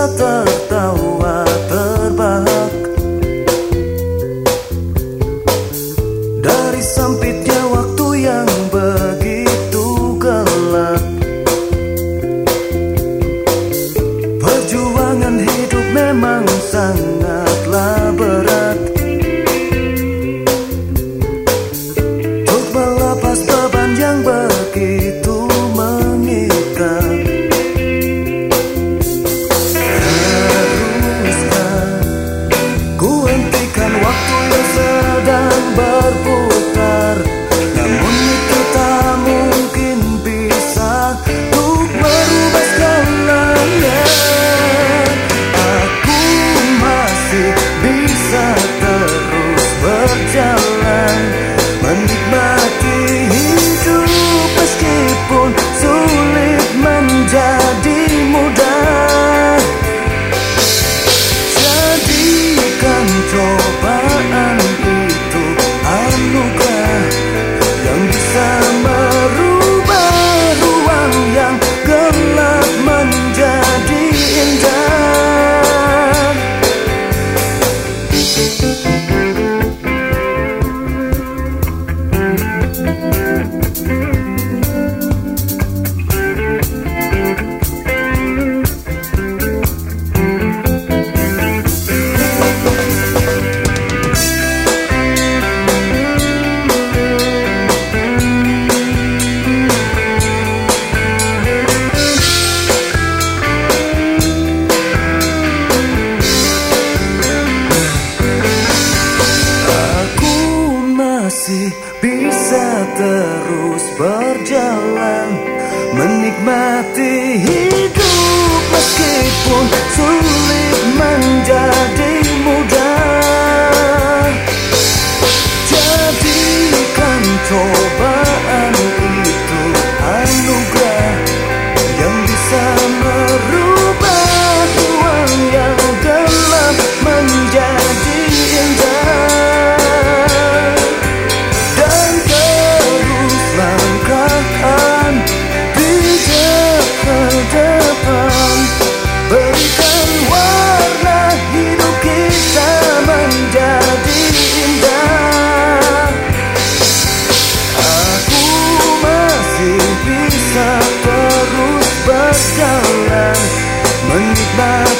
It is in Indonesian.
bisa berpikir masih bisa terus berjalan bisa terus berjalan Menikmati